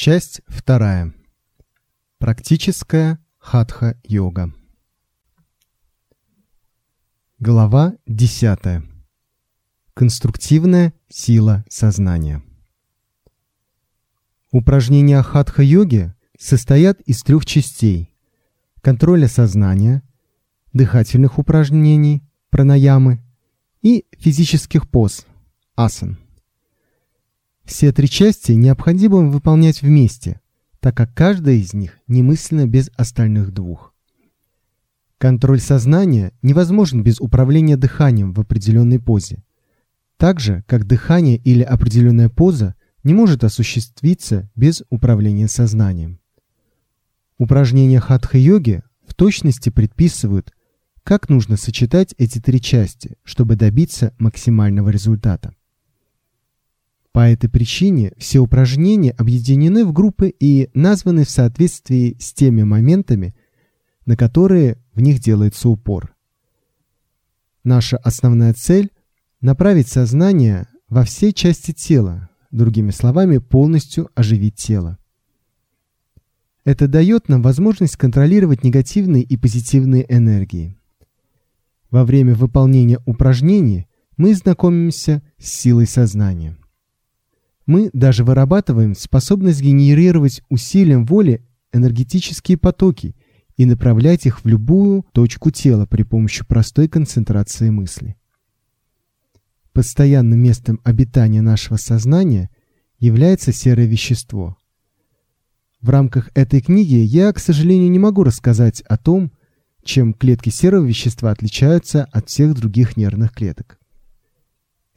Часть вторая. Практическая хатха-йога. Глава 10. Конструктивная сила сознания. Упражнения хатха-йоги состоят из трех частей: контроля сознания, дыхательных упражнений, пранаямы и физических поз, асан. Все три части необходимо выполнять вместе, так как каждая из них немыслима без остальных двух. Контроль сознания невозможен без управления дыханием в определенной позе. Так же, как дыхание или определенная поза не может осуществиться без управления сознанием. Упражнения хатха-йоги в точности предписывают, как нужно сочетать эти три части, чтобы добиться максимального результата. По этой причине все упражнения объединены в группы и названы в соответствии с теми моментами, на которые в них делается упор. Наша основная цель – направить сознание во все части тела, другими словами, полностью оживить тело. Это дает нам возможность контролировать негативные и позитивные энергии. Во время выполнения упражнений мы знакомимся с силой сознания. Мы даже вырабатываем способность генерировать усилием воли энергетические потоки и направлять их в любую точку тела при помощи простой концентрации мысли. Постоянным местом обитания нашего сознания является серое вещество. В рамках этой книги я, к сожалению, не могу рассказать о том, чем клетки серого вещества отличаются от всех других нервных клеток.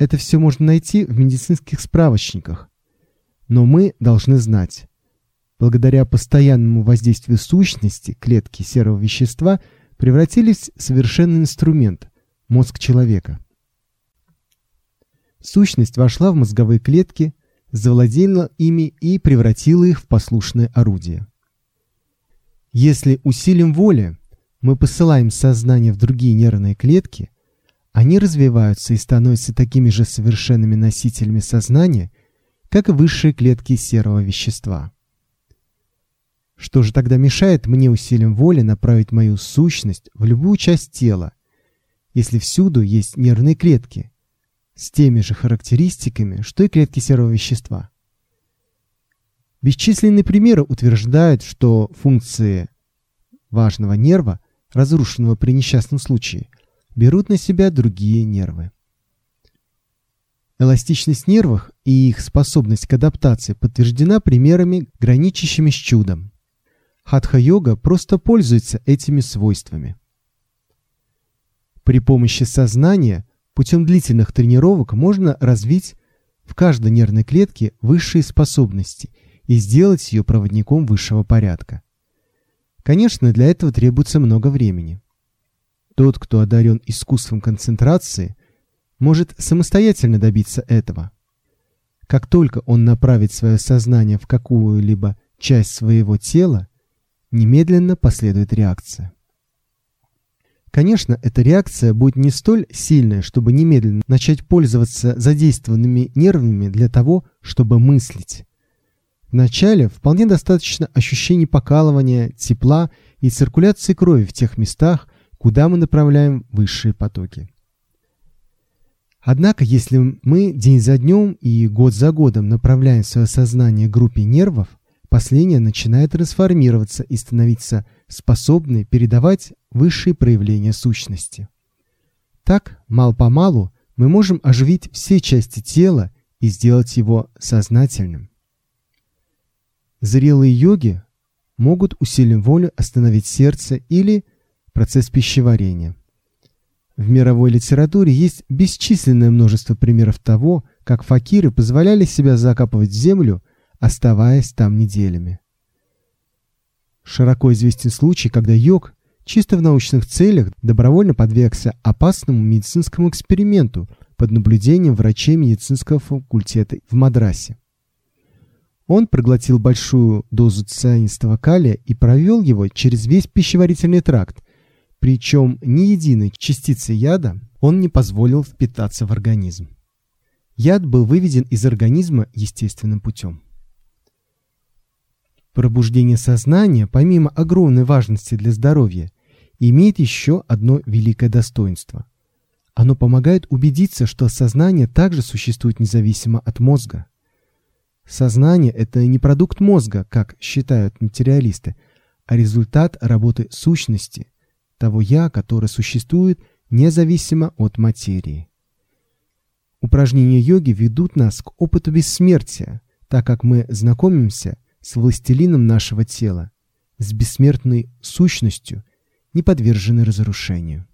Это все можно найти в медицинских справочниках. Но мы должны знать, благодаря постоянному воздействию сущности клетки серого вещества превратились в совершенный инструмент мозг человека. Сущность вошла в мозговые клетки, завладела ими и превратила их в послушное орудие. Если усилием воли мы посылаем сознание в другие нервные клетки, они развиваются и становятся такими же совершенными носителями сознания, как и высшие клетки серого вещества. Что же тогда мешает мне усилием воли направить мою сущность в любую часть тела, если всюду есть нервные клетки с теми же характеристиками, что и клетки серого вещества? Бесчисленные примеры утверждают, что функции важного нерва, разрушенного при несчастном случае – берут на себя другие нервы. Эластичность нервов и их способность к адаптации подтверждена примерами, граничащими с чудом. Хатха-йога просто пользуется этими свойствами. При помощи сознания путем длительных тренировок можно развить в каждой нервной клетке высшие способности и сделать ее проводником высшего порядка. Конечно, для этого требуется много времени. Тот, кто одарен искусством концентрации, может самостоятельно добиться этого. Как только он направит свое сознание в какую-либо часть своего тела, немедленно последует реакция. Конечно, эта реакция будет не столь сильная, чтобы немедленно начать пользоваться задействованными нервами для того, чтобы мыслить. Вначале вполне достаточно ощущений покалывания, тепла и циркуляции крови в тех местах, куда мы направляем высшие потоки. Однако, если мы день за днем и год за годом направляем свое сознание группе нервов, последняя начинает трансформироваться и становиться способной передавать высшие проявления сущности. Так, мал-помалу, мы можем оживить все части тела и сделать его сознательным. Зрелые йоги могут усилием воли остановить сердце или процесс пищеварения. В мировой литературе есть бесчисленное множество примеров того, как факиры позволяли себя закапывать в землю, оставаясь там неделями. Широко известен случай, когда йог чисто в научных целях добровольно подвергся опасному медицинскому эксперименту под наблюдением врачей медицинского факультета в Мадрасе. Он проглотил большую дозу цианистого калия и провел его через весь пищеварительный тракт, причем ни единой частицы яда он не позволил впитаться в организм. Яд был выведен из организма естественным путем. Пробуждение сознания, помимо огромной важности для здоровья, имеет еще одно великое достоинство. Оно помогает убедиться, что сознание также существует независимо от мозга. Сознание – это не продукт мозга, как считают материалисты, а результат работы сущности, того «я», которое существует независимо от материи. Упражнения йоги ведут нас к опыту бессмертия, так как мы знакомимся с властелином нашего тела, с бессмертной сущностью, не подверженной разрушению.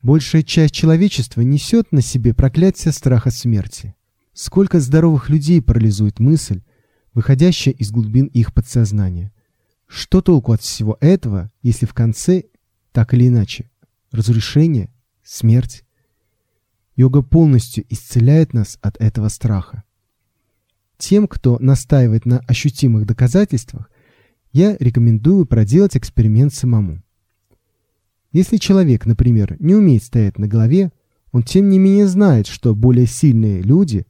Большая часть человечества несет на себе проклятие страха смерти. Сколько здоровых людей парализует мысль, выходящая из глубин их подсознания. Что толку от всего этого, если в конце, так или иначе, разрушение, смерть? Йога полностью исцеляет нас от этого страха. Тем, кто настаивает на ощутимых доказательствах, я рекомендую проделать эксперимент самому. Если человек, например, не умеет стоять на голове, он тем не менее знает, что более сильные люди,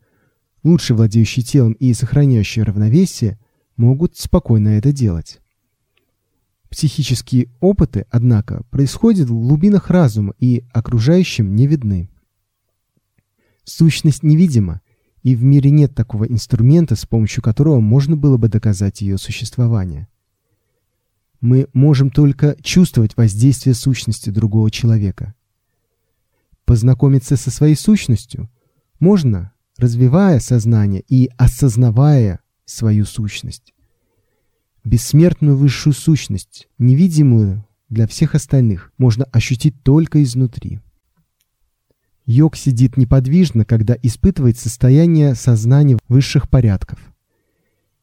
лучше владеющие телом и сохраняющие равновесие, могут спокойно это делать. Психические опыты, однако, происходят в глубинах разума и окружающим не видны. Сущность невидима, и в мире нет такого инструмента, с помощью которого можно было бы доказать ее существование. Мы можем только чувствовать воздействие сущности другого человека. Познакомиться со своей сущностью можно, развивая сознание и осознавая свою сущность. Бессмертную высшую сущность, невидимую для всех остальных, можно ощутить только изнутри. Йог сидит неподвижно, когда испытывает состояние сознания высших порядков.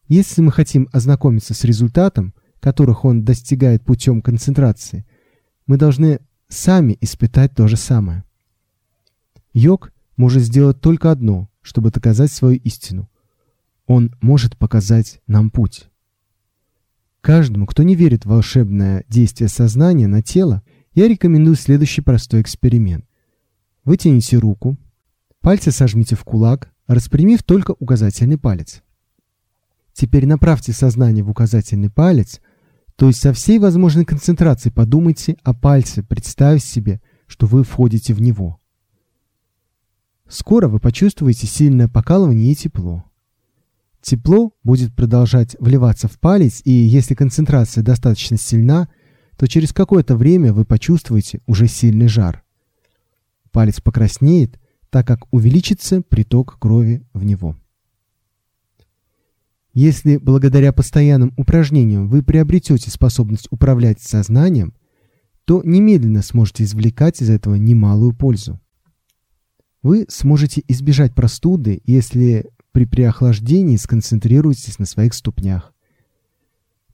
Если мы хотим ознакомиться с результатом, которых он достигает путем концентрации, мы должны сами испытать то же самое. Йог может сделать только одно, чтобы доказать свою истину. Он может показать нам путь. Каждому, кто не верит в волшебное действие сознания на тело, я рекомендую следующий простой эксперимент. Вытяните руку, пальцы сожмите в кулак, распрямив только указательный палец. Теперь направьте сознание в указательный палец, то есть со всей возможной концентрацией подумайте о пальце, представив себе, что вы входите в него. Скоро вы почувствуете сильное покалывание и тепло. Тепло будет продолжать вливаться в палец, и если концентрация достаточно сильна, то через какое-то время вы почувствуете уже сильный жар палец покраснеет, так как увеличится приток крови в него. Если благодаря постоянным упражнениям вы приобретете способность управлять сознанием, то немедленно сможете извлекать из этого немалую пользу. Вы сможете избежать простуды, если при переохлаждении сконцентрируетесь на своих ступнях.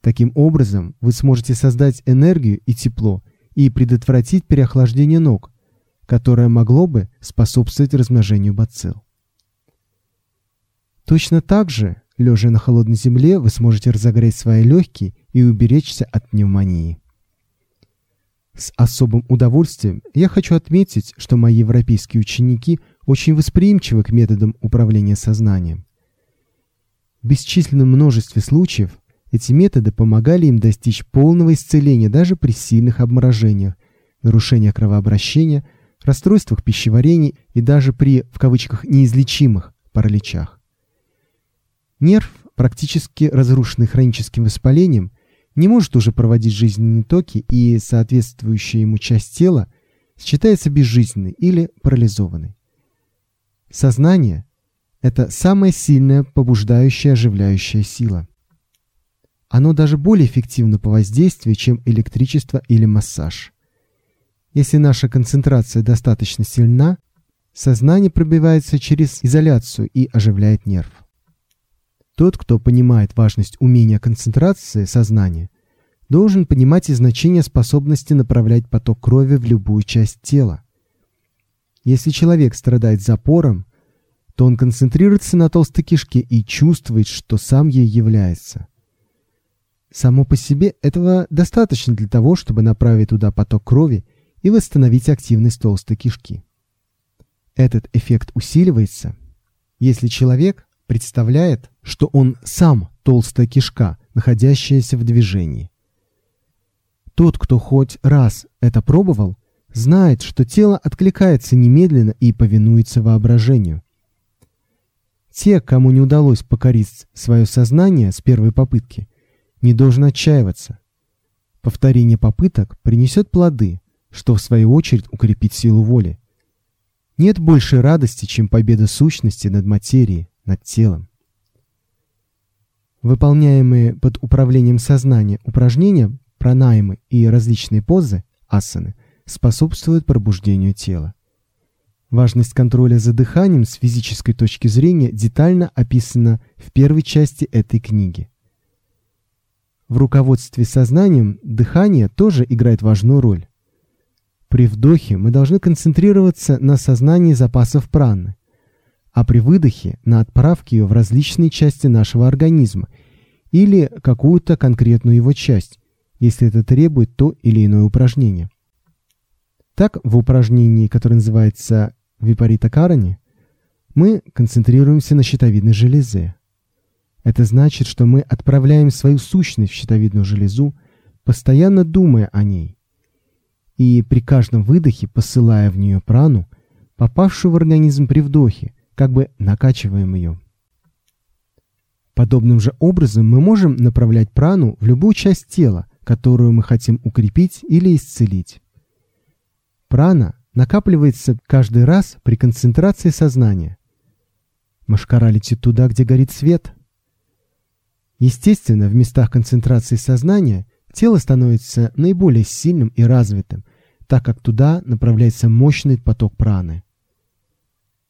Таким образом, вы сможете создать энергию и тепло и предотвратить переохлаждение ног, которое могло бы способствовать размножению бацилл. Точно так же, лежа на холодной земле, вы сможете разогреть свои легкие и уберечься от пневмонии. С особым удовольствием я хочу отметить, что мои европейские ученики очень восприимчивы к методам управления сознанием. В бесчисленном множестве случаев эти методы помогали им достичь полного исцеления даже при сильных обморожениях, нарушениях кровообращения – расстройствах пищеварения и даже при, в кавычках, неизлечимых параличах. Нерв, практически разрушенный хроническим воспалением, не может уже проводить жизненные токи, и соответствующая ему часть тела считается безжизненной или парализованной. Сознание – это самая сильная побуждающая оживляющая сила. Оно даже более эффективно по воздействию, чем электричество или массаж. Если наша концентрация достаточно сильна, сознание пробивается через изоляцию и оживляет нерв. Тот, кто понимает важность умения концентрации сознания, должен понимать и значение способности направлять поток крови в любую часть тела. Если человек страдает запором, то он концентрируется на толстой кишке и чувствует, что сам ей является. Само по себе этого достаточно для того, чтобы направить туда поток крови и восстановить активность толстой кишки. Этот эффект усиливается, если человек представляет, что он сам толстая кишка, находящаяся в движении. Тот, кто хоть раз это пробовал, знает, что тело откликается немедленно и повинуется воображению. Те, кому не удалось покорить свое сознание с первой попытки, не должен отчаиваться. Повторение попыток принесет плоды, что в свою очередь укрепит силу воли. Нет большей радости, чем победа сущности над материей, над телом. Выполняемые под управлением сознания упражнения, пранаймы и различные позы, асаны, способствуют пробуждению тела. Важность контроля за дыханием с физической точки зрения детально описана в первой части этой книги. В руководстве сознанием дыхание тоже играет важную роль. При вдохе мы должны концентрироваться на сознании запасов праны, а при выдохе на отправке ее в различные части нашего организма или какую-то конкретную его часть, если это требует то или иное упражнение. Так, в упражнении, которое называется Випарита Карани, мы концентрируемся на щитовидной железе. Это значит, что мы отправляем свою сущность в щитовидную железу, постоянно думая о ней, и при каждом выдохе посылая в нее прану, попавшую в организм при вдохе, как бы накачиваем ее. Подобным же образом мы можем направлять прану в любую часть тела, которую мы хотим укрепить или исцелить. Прана накапливается каждый раз при концентрации сознания. Машкара летит туда, где горит свет. Естественно, в местах концентрации сознания тело становится наиболее сильным и развитым, так как туда направляется мощный поток праны.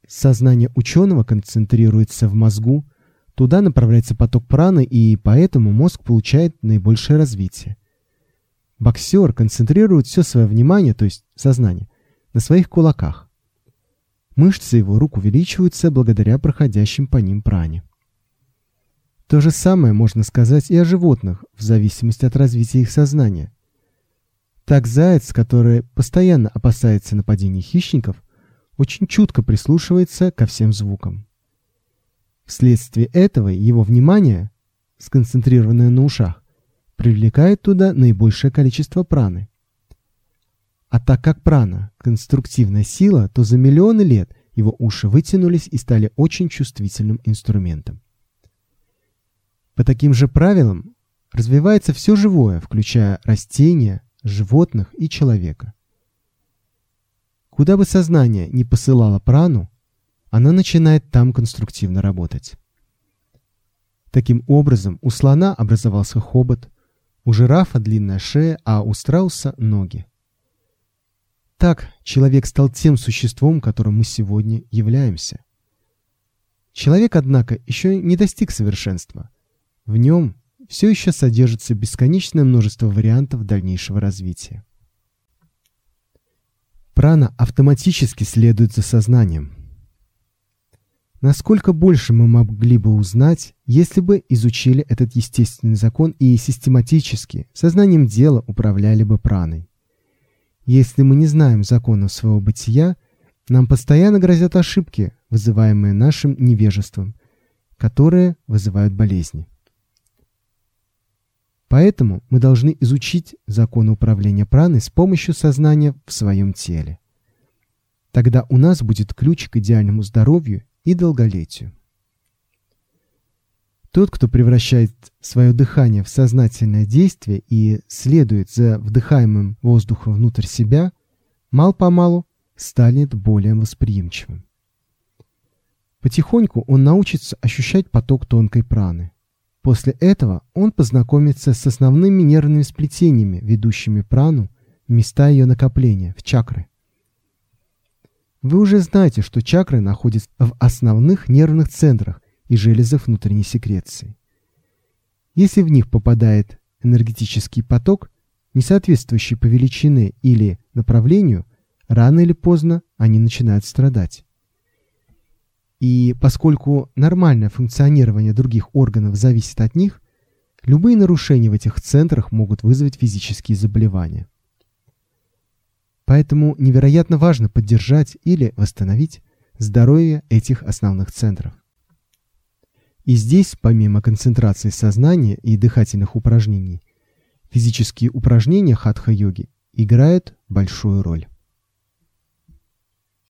Сознание ученого концентрируется в мозгу, туда направляется поток праны, и поэтому мозг получает наибольшее развитие. Боксер концентрирует все свое внимание, то есть сознание, на своих кулаках. Мышцы его рук увеличиваются благодаря проходящим по ним пране. То же самое можно сказать и о животных, в зависимости от развития их сознания. Так заяц, который постоянно опасается нападений хищников, очень чутко прислушивается ко всем звукам. Вследствие этого его внимание, сконцентрированное на ушах, привлекает туда наибольшее количество праны. А так как прана – конструктивная сила, то за миллионы лет его уши вытянулись и стали очень чувствительным инструментом. По таким же правилам развивается все живое, включая растения, животных и человека. Куда бы сознание ни посылало прану, она начинает там конструктивно работать. Таким образом, у слона образовался хобот, у жирафа длинная шея, а у страуса – ноги. Так человек стал тем существом, которым мы сегодня являемся. Человек, однако, еще не достиг совершенства. В нем все еще содержится бесконечное множество вариантов дальнейшего развития. Прана автоматически следует за сознанием. Насколько больше мы могли бы узнать, если бы изучили этот естественный закон и систематически, сознанием дела управляли бы праной. Если мы не знаем законов своего бытия, нам постоянно грозят ошибки, вызываемые нашим невежеством, которые вызывают болезни. Поэтому мы должны изучить законы управления праной с помощью сознания в своем теле. Тогда у нас будет ключ к идеальному здоровью и долголетию. Тот, кто превращает свое дыхание в сознательное действие и следует за вдыхаемым воздухом внутрь себя, мал-помалу станет более восприимчивым. Потихоньку он научится ощущать поток тонкой праны. После этого он познакомится с основными нервными сплетениями, ведущими прану места ее накопления, в чакры. Вы уже знаете, что чакры находятся в основных нервных центрах и железах внутренней секреции. Если в них попадает энергетический поток, не соответствующий по величине или направлению, рано или поздно они начинают страдать. И поскольку нормальное функционирование других органов зависит от них, любые нарушения в этих центрах могут вызвать физические заболевания. Поэтому невероятно важно поддержать или восстановить здоровье этих основных центров. И здесь, помимо концентрации сознания и дыхательных упражнений, физические упражнения хатха-йоги играют большую роль.